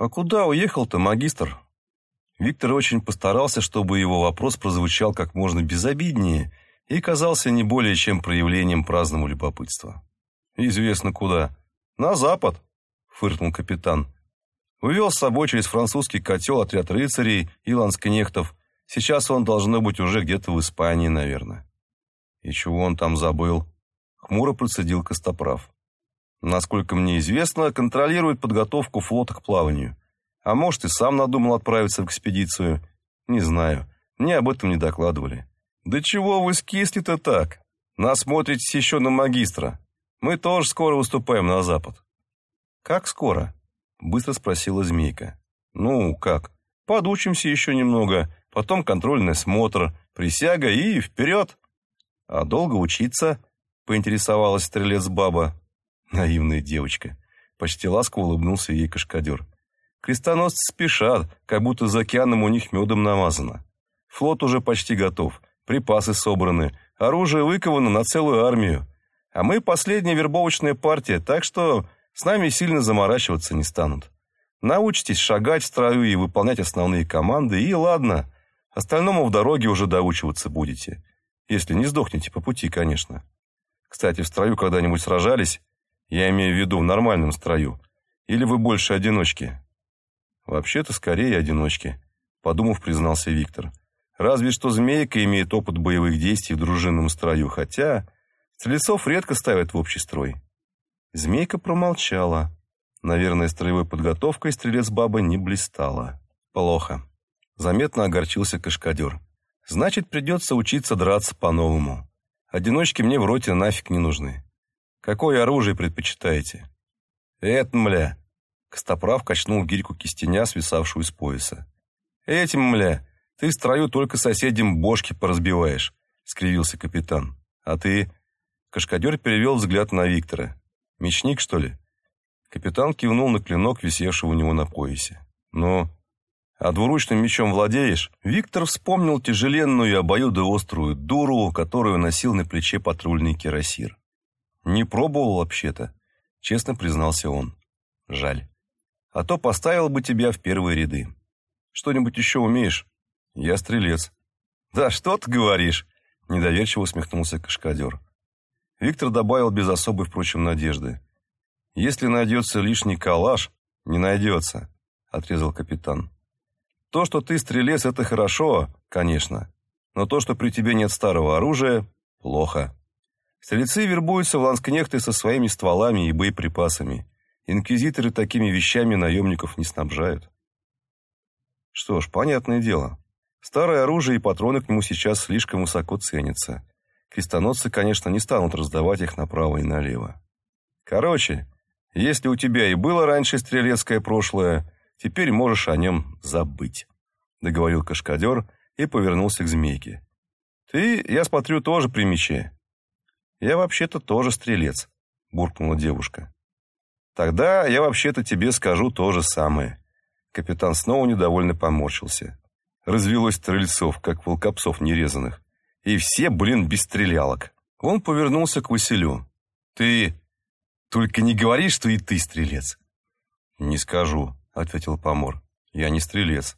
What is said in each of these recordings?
«А куда уехал-то, магистр?» Виктор очень постарался, чтобы его вопрос прозвучал как можно безобиднее и казался не более чем проявлением праздного любопытства. «Известно куда. На запад», — фыркнул капитан. Увел с собой через французский котел отряд рыцарей и ланскнехтов. Сейчас он должно быть уже где-то в Испании, наверное. И чего он там забыл? Хмуро процедил Костоправ. Насколько мне известно, контролирует подготовку флота к плаванию. А может, и сам надумал отправиться в экспедицию. Не знаю. Мне об этом не докладывали. Да чего вы скисли-то так? Насмотритесь еще на магистра. Мы тоже скоро выступаем на запад. Как скоро? Быстро спросила Змейка. Ну, как? Подучимся еще немного, потом контрольный смотр, присяга и вперед. А долго учиться? Поинтересовалась стрелец-баба. Наивная девочка. Почти ласково улыбнулся ей кашкадер. Крестоносцы спешат, как будто за океаном у них медом намазано. Флот уже почти готов, припасы собраны, оружие выковано на целую армию. А мы последняя вербовочная партия, так что с нами сильно заморачиваться не станут. Научитесь шагать в строю и выполнять основные команды, и ладно, остальному в дороге уже доучиваться будете. Если не сдохнете по пути, конечно. Кстати, в строю когда-нибудь сражались? Я имею в виду в нормальном строю. Или вы больше одиночки? Вообще-то скорее одиночки, подумав, признался Виктор. Разве что змейка имеет опыт боевых действий в дружинном строю, хотя стрельцов редко ставят в общий строй. Змейка промолчала. Наверное, строевой подготовкой стрелец-баба не блистала. Плохо. Заметно огорчился кашкадер. Значит, придется учиться драться по-новому. Одиночки мне в роте нафиг не нужны. Какое оружие предпочитаете? Это, мля. Костоправ качнул гирьку кистеня, свисавшую с пояса. Этим, мля, ты в строю только соседям бошки поразбиваешь, скривился капитан. А ты... Кашкадер перевел взгляд на Виктора. Мечник, что ли? Капитан кивнул на клинок, висевший у него на поясе. «Ну, а двуручным мечом владеешь?» Виктор вспомнил тяжеленную и обоюдоострую дуру, которую носил на плече патрульный кирасир. «Не пробовал вообще-то», — честно признался он. «Жаль. А то поставил бы тебя в первые ряды. Что-нибудь еще умеешь?» «Я стрелец». «Да что ты говоришь?» — недоверчиво усмехнулся Кашкадер. Виктор добавил без особой, впрочем, надежды. «Если найдется лишний калаш, не найдется», — отрезал капитан. «То, что ты стрелец, это хорошо, конечно, но то, что при тебе нет старого оружия, плохо». Стрельцы вербуются в ланскнехты со своими стволами и боеприпасами. Инквизиторы такими вещами наемников не снабжают. Что ж, понятное дело. Старое оружие и патроны к нему сейчас слишком высоко ценятся. Крестоносцы, конечно, не станут раздавать их направо и налево. Короче, если у тебя и было раньше стрелецкое прошлое, теперь можешь о нем забыть, договорил кашкадер и повернулся к змейке. Ты, я смотрю, тоже при мече. «Я вообще-то тоже стрелец», — буркнула девушка. «Тогда я вообще-то тебе скажу то же самое». Капитан снова недовольно поморщился. Развелось стрельцов, как волкопсов нерезанных. И все, блин, без стрелялок. Он повернулся к Василю. «Ты только не говори, что и ты стрелец». «Не скажу», — ответил Помор. «Я не стрелец».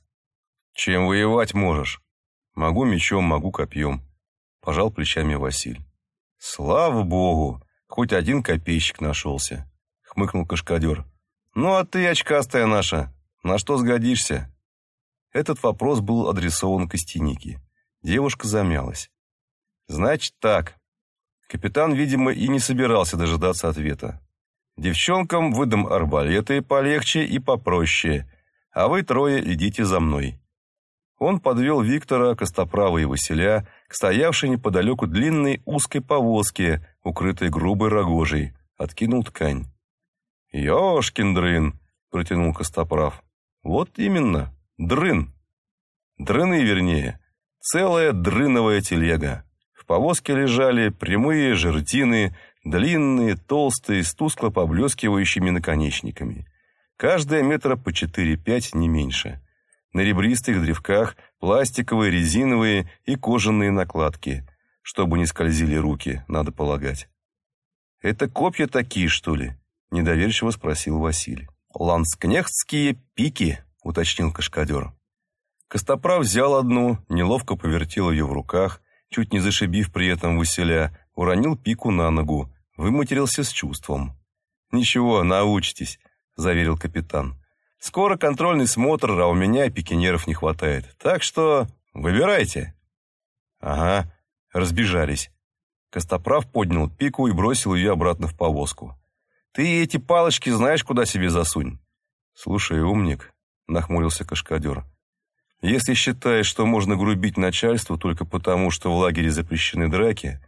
«Чем воевать можешь?» «Могу мечом, могу копьем», — пожал плечами Василь. «Слава богу, хоть один копейщик нашелся», — хмыкнул Кашкадер. «Ну а ты, очкастая наша, на что сгодишься?» Этот вопрос был адресован Костянике. Девушка замялась. «Значит так». Капитан, видимо, и не собирался дожидаться ответа. «Девчонкам выдам арбалеты полегче и попроще, а вы трое идите за мной». Он подвел Виктора, Костоправа и Василя к стоявшей неподалеку длинной узкой повозке, укрытой грубой рогожей, откинул ткань. «Ешкин дрын!» — протянул Костоправ. «Вот именно, дрын. Дрыны, вернее, целая дрыновая телега. В повозке лежали прямые жердины, длинные, толстые, с тускло поблескивающими наконечниками. Каждая метра по четыре-пять, не меньше. На ребристых древках пластиковые, резиновые и кожаные накладки, чтобы не скользили руки, надо полагать. «Это копья такие, что ли?» – недоверчиво спросил Василий. «Ланскнехтские пики», — уточнил Кашкадер. Костоправ взял одну, неловко повертел ее в руках, чуть не зашибив при этом Василя, уронил пику на ногу, выматерился с чувством. «Ничего, научитесь», — заверил капитан. «Скоро контрольный смотр, а у меня пикинеров не хватает. Так что выбирайте». «Ага», разбежались. Костоправ поднял пику и бросил ее обратно в повозку. «Ты эти палочки знаешь, куда себе засунь?» «Слушай, умник», — нахмурился Кашкадер. «Если считаешь, что можно грубить начальству только потому, что в лагере запрещены драки,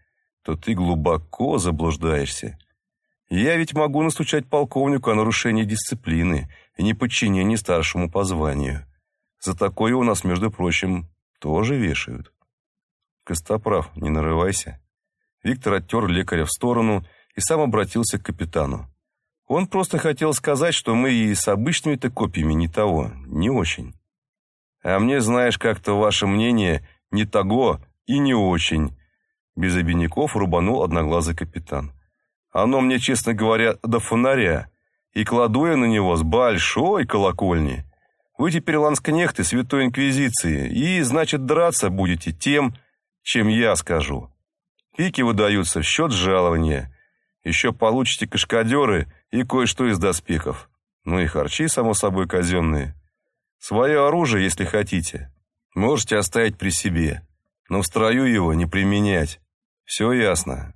то ты глубоко заблуждаешься. Я ведь могу настучать полковнику о нарушении дисциплины и неподчинении старшему по званию. За такое у нас, между прочим, тоже вешают». «Костоправ, не нарывайся». Виктор оттер лекаря в сторону и сам обратился к капитану. Он просто хотел сказать, что мы и с обычными-то копиями не того, не очень. А мне, знаешь, как-то ваше мнение не того и не очень. Без обиняков рубанул одноглазый капитан. Оно мне, честно говоря, до фонаря. И кладу я на него с большой колокольни. Вы теперь ланскнехты Святой Инквизиции, и, значит, драться будете тем, чем я скажу. Пики выдаются в счет жалования. Еще получите кашкадеры и кое-что из доспехов. Ну и харчи, само собой, казенные. Свое оружие, если хотите, можете оставить при себе, но в строю его не применять. Все ясно.